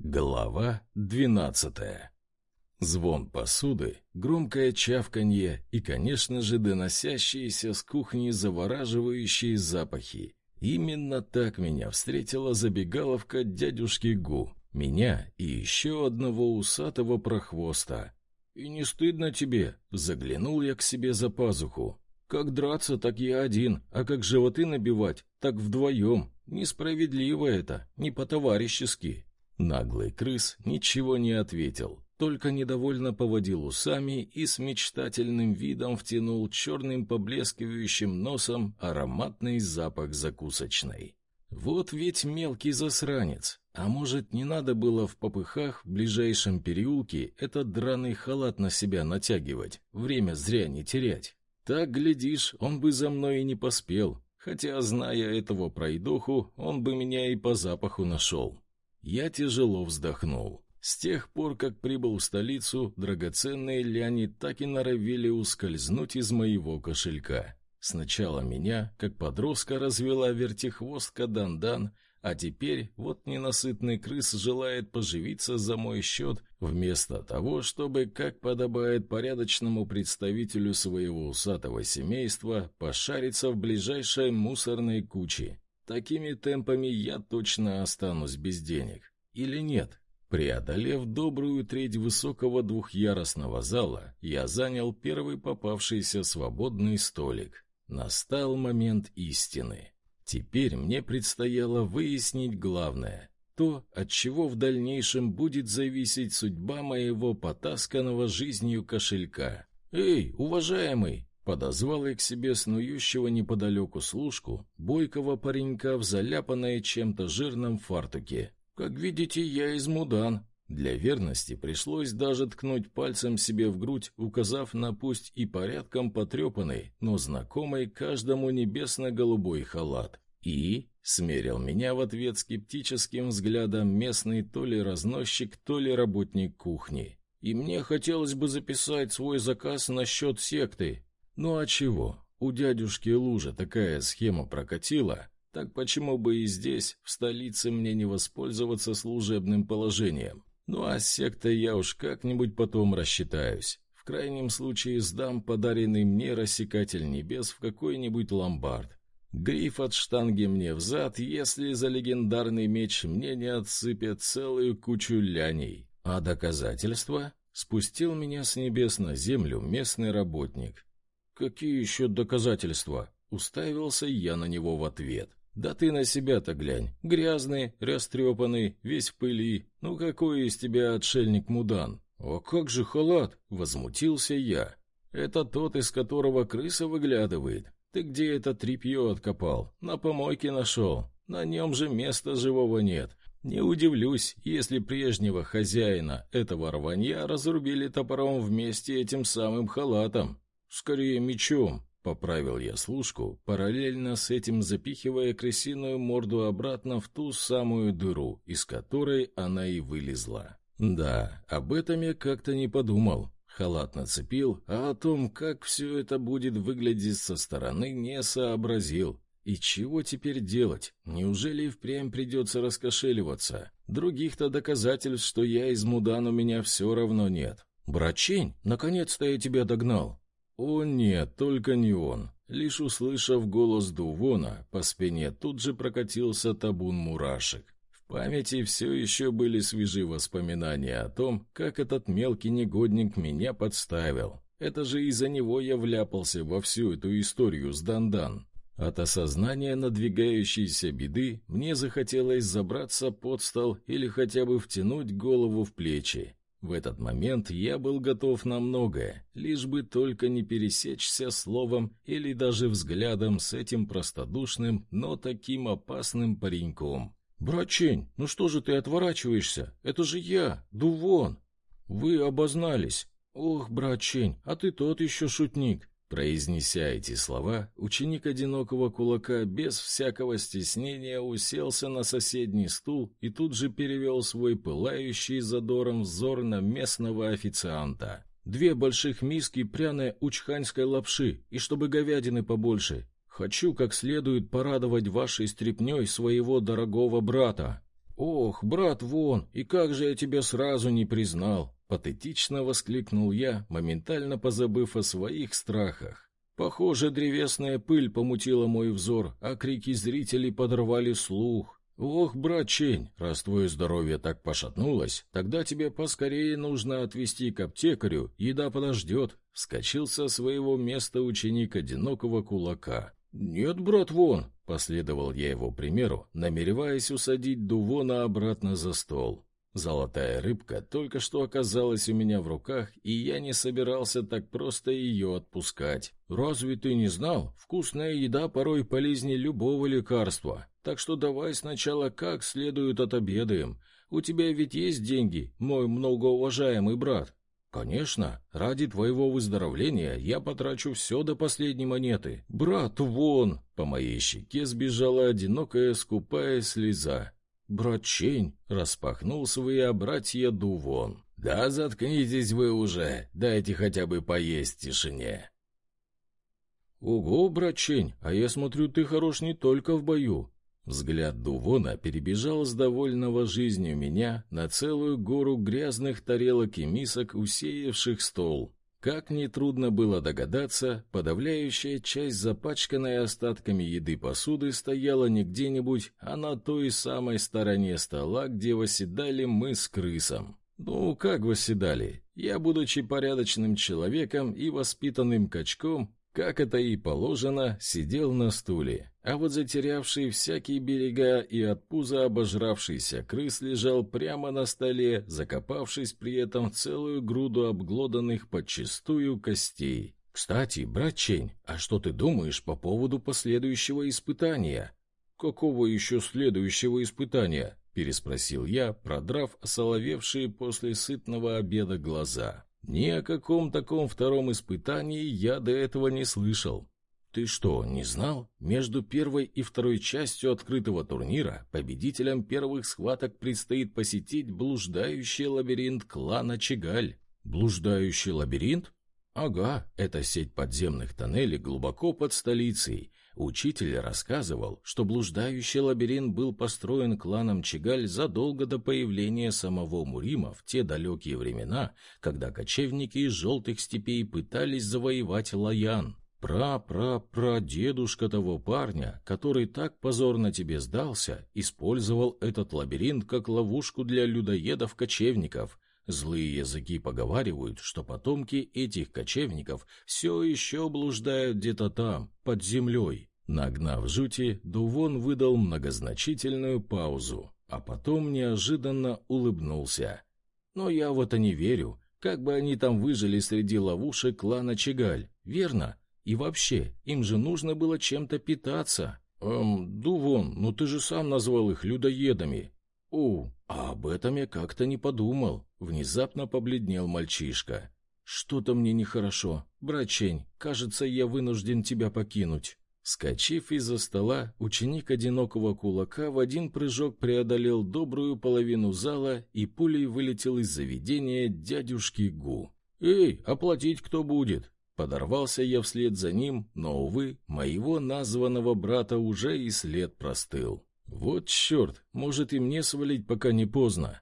Глава двенадцатая. Звон посуды, громкое чавканье и, конечно же, доносящиеся с кухни завораживающие запахи. Именно так меня встретила забегаловка дядюшки Гу, меня и еще одного усатого прохвоста. «И не стыдно тебе?» — заглянул я к себе за пазуху. «Как драться, так я один, а как животы набивать, так вдвоем. Несправедливо это, не по-товарищески». Наглый крыс ничего не ответил, только недовольно поводил усами и с мечтательным видом втянул черным поблескивающим носом ароматный запах закусочной. Вот ведь мелкий засранец. А может, не надо было в попыхах в ближайшем переулке этот драный халат на себя натягивать, время зря не терять. Так, глядишь, он бы за мной и не поспел, хотя, зная этого пройдоху, он бы меня и по запаху нашел. Я тяжело вздохнул. С тех пор, как прибыл в столицу, драгоценные ляни так и норовили ускользнуть из моего кошелька. Сначала меня, как подростка, развела вертихвостка Дандан, а теперь вот ненасытный крыс желает поживиться за мой счет, вместо того, чтобы, как подобает порядочному представителю своего усатого семейства, пошариться в ближайшей мусорной куче. Такими темпами я точно останусь без денег. Или нет? Преодолев добрую треть высокого двухъярусного зала, я занял первый попавшийся свободный столик. Настал момент истины. Теперь мне предстояло выяснить главное. То, от чего в дальнейшем будет зависеть судьба моего потасканного жизнью кошелька. «Эй, уважаемый!» Подозвал я к себе снующего неподалеку служку, бойкого паренька в заляпанной чем-то жирном фартуке. «Как видите, я из мудан». Для верности пришлось даже ткнуть пальцем себе в грудь, указав на пусть и порядком потрепанный, но знакомый каждому небесно-голубой халат. И смерил меня в ответ скептическим взглядом местный то ли разносчик, то ли работник кухни. И мне хотелось бы записать свой заказ на счет секты, ну а чего? У дядюшки Лужа такая схема прокатила, так почему бы и здесь, в столице, мне не воспользоваться служебным положением? Ну а с сектой я уж как-нибудь потом рассчитаюсь. В крайнем случае сдам подаренный мне рассекатель небес в какой-нибудь ломбард. Гриф от штанги мне взад, если за легендарный меч мне не отсыпят целую кучу ляней. А доказательства? Спустил меня с небес на землю местный работник. «Какие еще доказательства?» Уставился я на него в ответ. «Да ты на себя-то глянь. Грязный, растрепанный, весь в пыли. Ну какой из тебя отшельник-мудан?» «А как же халат?» — возмутился я. «Это тот, из которого крыса выглядывает. Ты где это тряпье откопал? На помойке нашел. На нем же места живого нет. Не удивлюсь, если прежнего хозяина этого рванья разрубили топором вместе этим самым халатом. «Скорее мечом», — поправил я служку, параллельно с этим запихивая крысиную морду обратно в ту самую дыру, из которой она и вылезла. Да, об этом я как-то не подумал. Халат нацепил, а о том, как все это будет выглядеть со стороны, не сообразил. И чего теперь делать? Неужели впрямь придется раскошеливаться? Других-то доказательств, что я из мудан у меня все равно нет. «Брачень, наконец-то я тебя догнал!» О нет, только не он. Лишь услышав голос Дувона, по спине тут же прокатился табун мурашек. В памяти все еще были свежи воспоминания о том, как этот мелкий негодник меня подставил. Это же из-за него я вляпался во всю эту историю с Дандан. От осознания надвигающейся беды мне захотелось забраться под стол или хотя бы втянуть голову в плечи. В этот момент я был готов на многое, лишь бы только не пересечься словом или даже взглядом с этим простодушным, но таким опасным пареньком. «Брачень, ну что же ты отворачиваешься? Это же я, Дувон!» «Вы обознались!» «Ох, брачень, а ты тот еще шутник!» Произнеся эти слова, ученик одинокого кулака без всякого стеснения уселся на соседний стул и тут же перевел свой пылающий задором взор на местного официанта. «Две больших миски пряной учханской лапши, и чтобы говядины побольше. Хочу как следует порадовать вашей стряпней своего дорогого брата». «Ох, брат Вон, и как же я тебя сразу не признал!» Патетично воскликнул я, моментально позабыв о своих страхах. Похоже, древесная пыль помутила мой взор, а крики зрителей подорвали слух. «Ох, брат Чень, раз твое здоровье так пошатнулось, тогда тебе поскорее нужно отвезти к аптекарю, еда подождет», — вскочил со своего места ученик одинокого кулака. «Нет, брат Вон», — последовал я его примеру, намереваясь усадить Дувона обратно за стол. Золотая рыбка только что оказалась у меня в руках, и я не собирался так просто ее отпускать. «Разве ты не знал? Вкусная еда порой полезнее любого лекарства. Так что давай сначала как следует отобедаем. У тебя ведь есть деньги, мой многоуважаемый брат?» «Конечно. Ради твоего выздоровления я потрачу все до последней монеты. Брат, вон!» По моей щеке сбежала одинокая скупая слеза. Брат Чень распахнул свои обратья Дувон. «Да заткнитесь вы уже, дайте хотя бы поесть в тишине». «Ого, брат Чень, а я смотрю, ты хорош не только в бою». Взгляд Дувона перебежал с довольного жизнью меня на целую гору грязных тарелок и мисок, усеявших стол. Как нетрудно было догадаться, подавляющая часть запачканной остатками еды посуды стояла не где-нибудь, а на той самой стороне стола, где восседали мы с крысом. Ну, как восседали? Я, будучи порядочным человеком и воспитанным качком, как это и положено, сидел на стуле, а вот затерявший всякие берега и от пуза обожравшийся крыс лежал прямо на столе, закопавшись при этом в целую груду обглоданных подчистую костей. «Кстати, брат Чень, а что ты думаешь по поводу последующего испытания?» «Какого еще следующего испытания?» — переспросил я, продрав осоловевшие после сытного обеда глаза. Ни о каком таком втором испытании я до этого не слышал. Ты что, не знал? Между первой и второй частью открытого турнира победителям первых схваток предстоит посетить блуждающий лабиринт клана Чигаль. Блуждающий лабиринт? Ага, это сеть подземных тоннелей глубоко под столицей, Учитель рассказывал, что блуждающий лабиринт был построен кланом Чигаль задолго до появления самого Мурима в те далекие времена, когда кочевники из желтых степей пытались завоевать Лаян. Пра-пра-пра-дедушка того парня, который так позорно тебе сдался, использовал этот лабиринт как ловушку для людоедов-кочевников. Злые языки поговаривают, что потомки этих кочевников все еще блуждают где-то там, под землей. Нагнав жути, Дувон выдал многозначительную паузу, а потом неожиданно улыбнулся. «Но я в это не верю. Как бы они там выжили среди ловушек клана Чигаль, верно? И вообще, им же нужно было чем-то питаться». «Эм, Дувон, ну ты же сам назвал их людоедами». «О, а об этом я как-то не подумал», — внезапно побледнел мальчишка. «Что-то мне нехорошо. Брачень, кажется, я вынужден тебя покинуть». Скочив из-за стола, ученик одинокого кулака в один прыжок преодолел добрую половину зала и пулей вылетел из заведения дядюшки Гу. «Эй, оплатить кто будет?» Подорвался я вслед за ним, но, увы, моего названного брата уже и след простыл. «Вот черт, может и мне свалить, пока не поздно».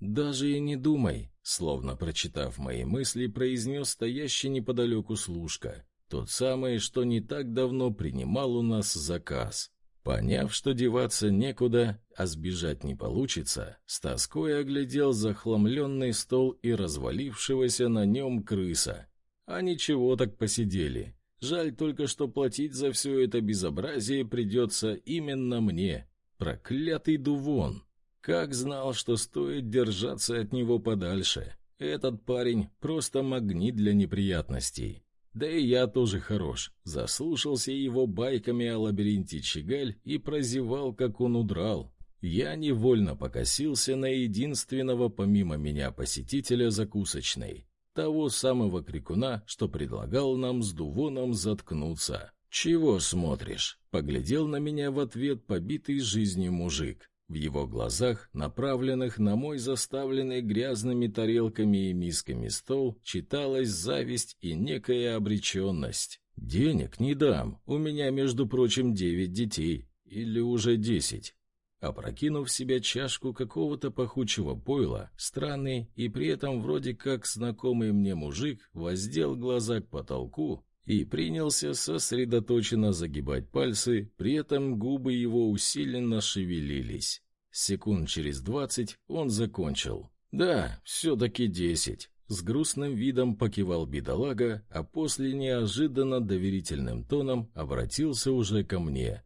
«Даже и не думай», словно прочитав мои мысли, произнес стоящий неподалеку служка. Тот самый, что не так давно принимал у нас заказ. Поняв, что деваться некуда, а сбежать не получится, с тоской оглядел захламленный стол и развалившегося на нем крыса. А ничего так посидели. Жаль только, что платить за все это безобразие придется именно мне. Проклятый Дувон! Как знал, что стоит держаться от него подальше. Этот парень просто магнит для неприятностей. Да и я тоже хорош. Заслушался его байками о лабиринте Чигаль и прозевал, как он удрал. Я невольно покосился на единственного помимо меня посетителя закусочной, того самого крикуна, что предлагал нам с Дувоном заткнуться. «Чего смотришь?» — поглядел на меня в ответ побитый жизнью мужик. В его глазах, направленных на мой заставленный грязными тарелками и мисками стол, читалась зависть и некая обреченность. «Денег не дам, у меня, между прочим, девять детей. Или уже десять». Опрокинув в себя чашку какого-то пахучего пойла, странный и при этом вроде как знакомый мне мужик воздел глаза к потолку и принялся сосредоточенно загибать пальцы, при этом губы его усиленно шевелились. Секунд через двадцать он закончил. «Да, все-таки десять». С грустным видом покивал бедолага, а после неожиданно доверительным тоном обратился уже ко мне.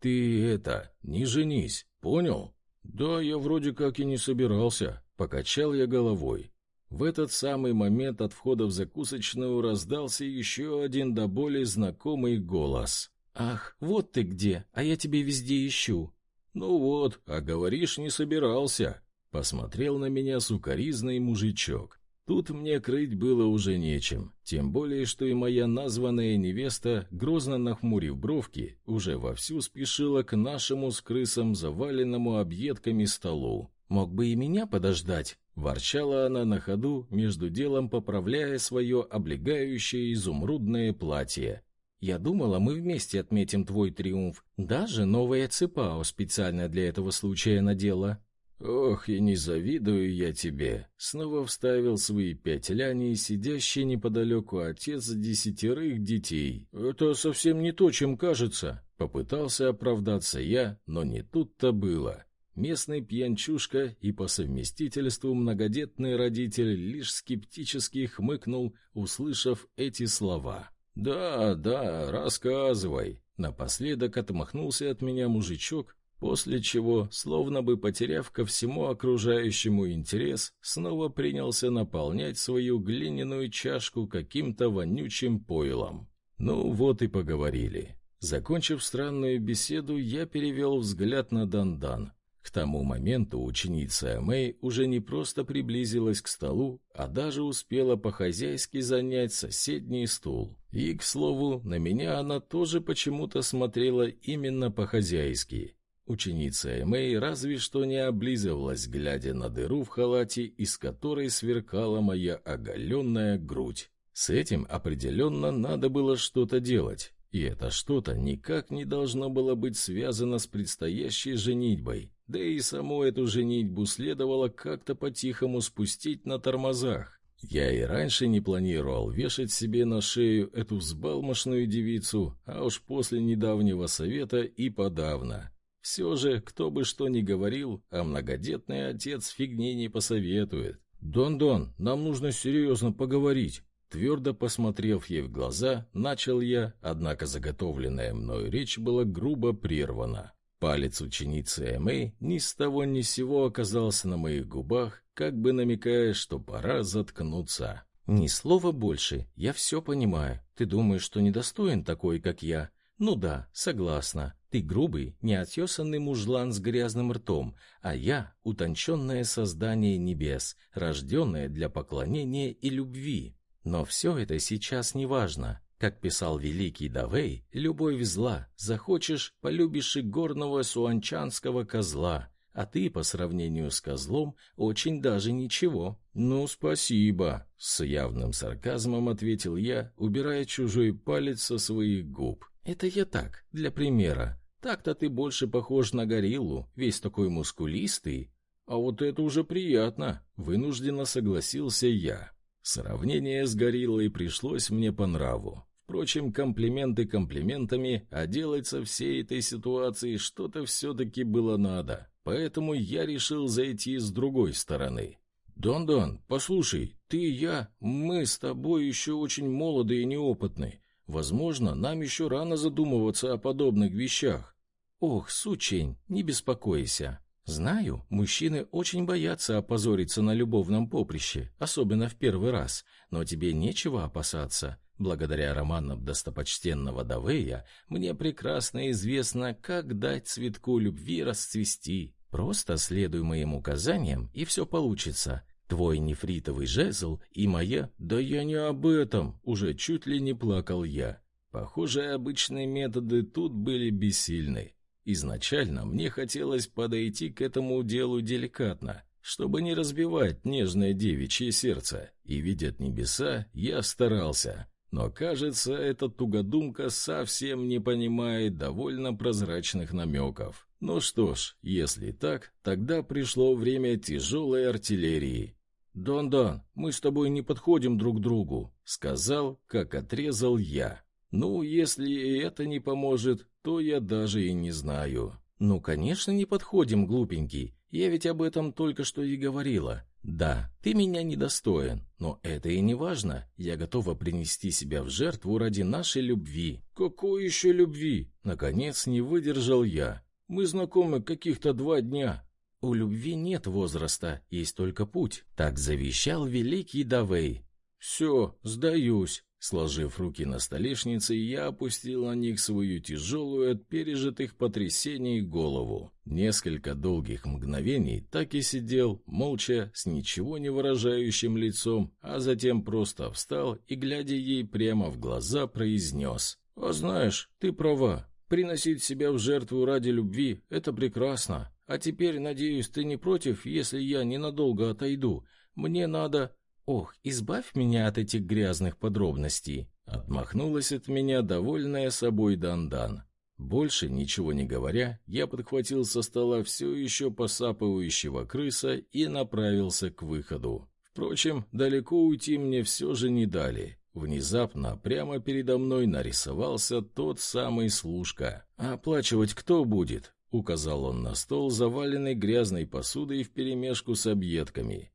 «Ты это, не женись, понял?» «Да, я вроде как и не собирался», — покачал я головой. В этот самый момент от входа в закусочную раздался еще один до боли знакомый голос. «Ах, вот ты где, а я тебе везде ищу». «Ну вот, а говоришь, не собирался», — посмотрел на меня сукоризный мужичок. Тут мне крыть было уже нечем, тем более, что и моя названная невеста, грозно нахмурив бровки, уже вовсю спешила к нашему с крысом заваленному объедками столу. «Мог бы и меня подождать», — ворчала она на ходу, между делом поправляя свое облегающее изумрудное платье. «Я думала, мы вместе отметим твой триумф. Даже новое цепао специально для этого случая надела». «Ох, и не завидую я тебе!» Снова вставил свои пять ляней, сидящий неподалеку отец десятерых детей. «Это совсем не то, чем кажется!» Попытался оправдаться я, но не тут-то было. Местный пьянчушка и по совместительству многодетный родитель лишь скептически хмыкнул, услышав эти слова. «Да, да, рассказывай!» Напоследок отмахнулся от меня мужичок, после чего, словно бы потеряв ко всему окружающему интерес, снова принялся наполнять свою глиняную чашку каким-то вонючим пойлом. Ну вот и поговорили. Закончив странную беседу, я перевел взгляд на Дандан. К тому моменту ученица Мэй уже не просто приблизилась к столу, а даже успела по-хозяйски занять соседний стул. И, к слову, на меня она тоже почему-то смотрела именно по-хозяйски. Ученица Мэй разве что не облизывалась, глядя на дыру в халате, из которой сверкала моя оголенная грудь. С этим определенно надо было что-то делать, и это что-то никак не должно было быть связано с предстоящей женитьбой, да и саму эту женитьбу следовало как-то по-тихому спустить на тормозах. Я и раньше не планировал вешать себе на шею эту взбалмошную девицу, а уж после недавнего совета и подавно. Все же, кто бы что ни говорил, а многодетный отец фигни не посоветует. «Дон-Дон, нам нужно серьезно поговорить». Твердо посмотрев ей в глаза, начал я, однако заготовленная мною речь была грубо прервана. Палец ученицы Эмэй ни с того ни с сего оказался на моих губах, как бы намекая, что пора заткнуться. «Ни слова больше, я все понимаю. Ты думаешь, что недостоин такой, как я? Ну да, согласна. Ты грубый, неотесанный мужлан с грязным ртом, а я — утонченное создание небес, рожденное для поклонения и любви. Но все это сейчас не важно. Как писал великий Давей, любовь зла, захочешь, полюбишь и горного суанчанского козла, а ты, по сравнению с козлом, очень даже ничего. Ну, спасибо, с явным сарказмом ответил я, убирая чужой палец со своих губ. Это я так, для примера. Так-то ты больше похож на гориллу, весь такой мускулистый. А вот это уже приятно, вынужденно согласился я. Сравнение с гориллой пришлось мне по нраву. Впрочем, комплименты комплиментами, а делать со всей этой ситуации что-то все-таки было надо. Поэтому я решил зайти с другой стороны. «Дон-Дон, послушай, ты и я, мы с тобой еще очень молоды и неопытны. Возможно, нам еще рано задумываться о подобных вещах. Ох, сучень, не беспокойся. Знаю, мужчины очень боятся опозориться на любовном поприще, особенно в первый раз, но тебе нечего опасаться. Благодаря романам достопочтенного Давея мне прекрасно известно, как дать цветку любви расцвести. Просто следуй моим указаниям, и все получится. Твой нефритовый жезл и моя... Да я не об этом, уже чуть ли не плакал я. Похоже, обычные методы тут были бессильны. Изначально мне хотелось подойти к этому делу деликатно, чтобы не разбивать нежное девичье сердце, и, видят небеса, я старался. Но, кажется, этот тугодумка совсем не понимает довольно прозрачных намеков. Ну что ж, если так, тогда пришло время тяжелой артиллерии. «Дан-дан, мы с тобой не подходим друг другу», — сказал, как отрезал я. «Ну, если и это не поможет, то я даже и не знаю». «Ну, конечно, не подходим, глупенький. Я ведь об этом только что и говорила. Да, ты меня недостоин, но это и не важно. Я готова принести себя в жертву ради нашей любви. Какой еще любви? Наконец не выдержал я. Мы знакомы каких-то два дня. У любви нет возраста, есть только путь. Так завещал великий Давей. Все, сдаюсь. Сложив руки на столешнице, я опустил на них свою тяжелую от пережитых потрясений голову. Несколько долгих мгновений так и сидел, молча, с ничего не выражающим лицом, а затем просто встал и, глядя ей прямо в глаза, произнес. «А знаешь, ты права. Приносить себя в жертву ради любви — это прекрасно. А теперь, надеюсь, ты не против, если я ненадолго отойду. Мне надо...» «Ох, избавь меня от этих грязных подробностей!» Отмахнулась от меня довольная собой Дандан. Больше ничего не говоря, я подхватил со стола все еще посапывающего крыса и направился к выходу. Впрочем, далеко уйти мне все же не дали. Внезапно прямо передо мной нарисовался тот самый служка. «А оплачивать кто будет?» — указал он на стол, заваленный грязной посудой вперемешку с объедками.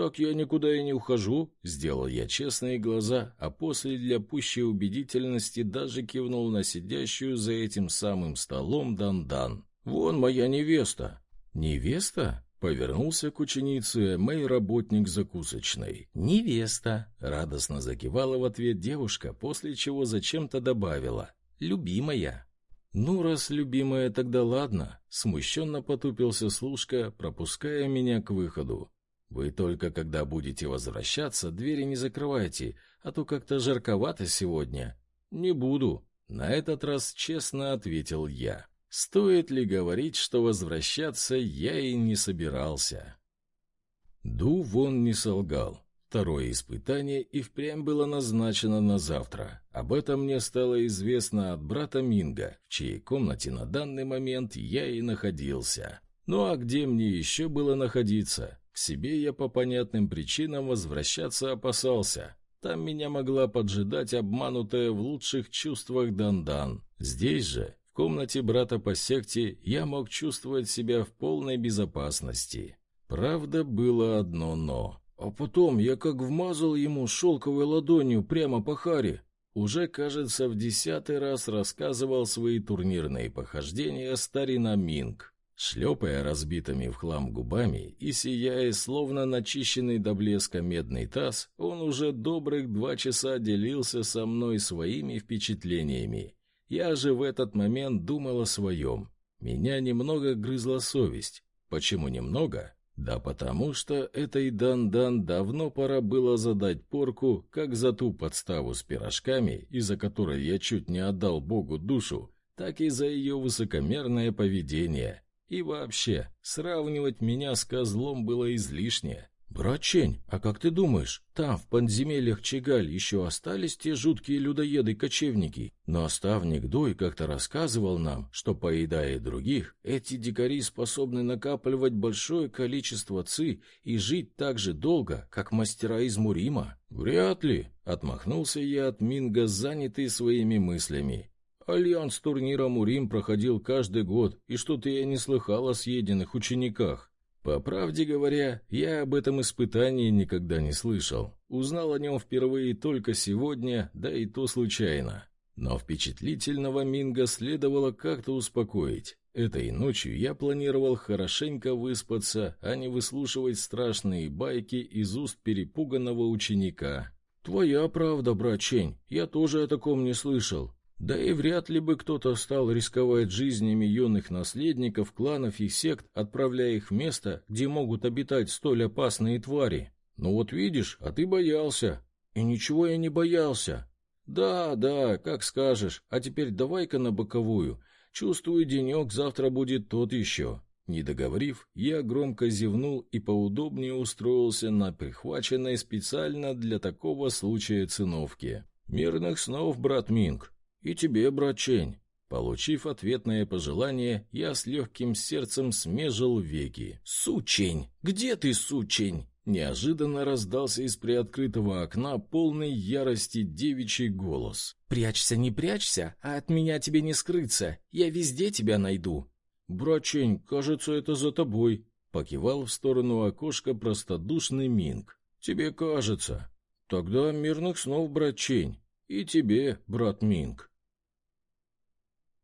«Так я никуда и не ухожу», — сделал я честные глаза, а после для пущей убедительности даже кивнул на сидящую за этим самым столом Дандан. «Вон моя невеста». «Невеста?» — повернулся к ученице Мэй работник закусочной. «Невеста», — радостно закивала в ответ девушка, после чего зачем-то добавила. «Любимая». «Ну, раз любимая, тогда ладно», — смущенно потупился служка, пропуская меня к выходу. Вы только когда будете возвращаться, двери не закрывайте, а то как-то жарковато сегодня. Не буду. На этот раз честно ответил я. Стоит ли говорить, что возвращаться я и не собирался? Ду вон не солгал. Второе испытание и впрямь было назначено на завтра. Об этом мне стало известно от брата Минга, в чьей комнате на данный момент я и находился. Ну а где мне еще было находиться? К себе я по понятным причинам возвращаться опасался. Там меня могла поджидать обманутая в лучших чувствах Дандан. Здесь же, в комнате брата по секте, я мог чувствовать себя в полной безопасности. Правда, было одно «но». А потом я как вмазал ему шелковой ладонью прямо по харе. Уже, кажется, в десятый раз рассказывал свои турнирные похождения старина Минг шлепая разбитыми в хлам губами и сияя, словно начищенный до блеска медный таз, он уже добрых два часа делился со мной своими впечатлениями. Я же в этот момент думал о своем. Меня немного грызла совесть. Почему немного? Да потому что этой Дан-Дан давно пора было задать порку, как за ту подставу с пирожками, из-за которой я чуть не отдал Богу душу, так и за ее высокомерное поведение. И вообще, сравнивать меня с козлом было излишне. «Брачень, а как ты думаешь, там, в подземельях Чегаль, еще остались те жуткие людоеды-кочевники? Наставник Дой как-то рассказывал нам, что, поедая других, эти дикари способны накапливать большое количество ци и жить так же долго, как мастера из Мурима». «Вряд ли», — отмахнулся я от Минга, занятый своими мыслями. Альянс турнира Мурим проходил каждый год, и что-то я не слыхал о съеденных учениках. По правде говоря, я об этом испытании никогда не слышал. Узнал о нем впервые только сегодня, да и то случайно. Но впечатлительного Минга следовало как-то успокоить. Этой ночью я планировал хорошенько выспаться, а не выслушивать страшные байки из уст перепуганного ученика. «Твоя правда, брат Чень, я тоже о таком не слышал. Да и вряд ли бы кто-то стал рисковать жизнями юных наследников кланов и сект, отправляя их в место, где могут обитать столь опасные твари. Ну вот видишь, а ты боялся. И ничего я не боялся. Да, да, как скажешь. А теперь давай-ка на боковую. Чувствую, денек завтра будет тот еще. Не договорив, я громко зевнул и поудобнее устроился на прихваченной специально для такого случая циновке. «Мирных снов, брат Минг. И тебе, брат Чень». Получив ответное пожелание, я с легким сердцем смежил веки. «Сучень! Где ты, сучень?» Неожиданно раздался из приоткрытого окна полный ярости девичий голос. «Прячься, не прячься, а от меня тебе не скрыться. Я везде тебя найду». «Брачень, кажется, это за тобой», — покивал в сторону окошка простодушный Минг. «Тебе кажется. Тогда мирных снов, брачень. И тебе, брат Минг».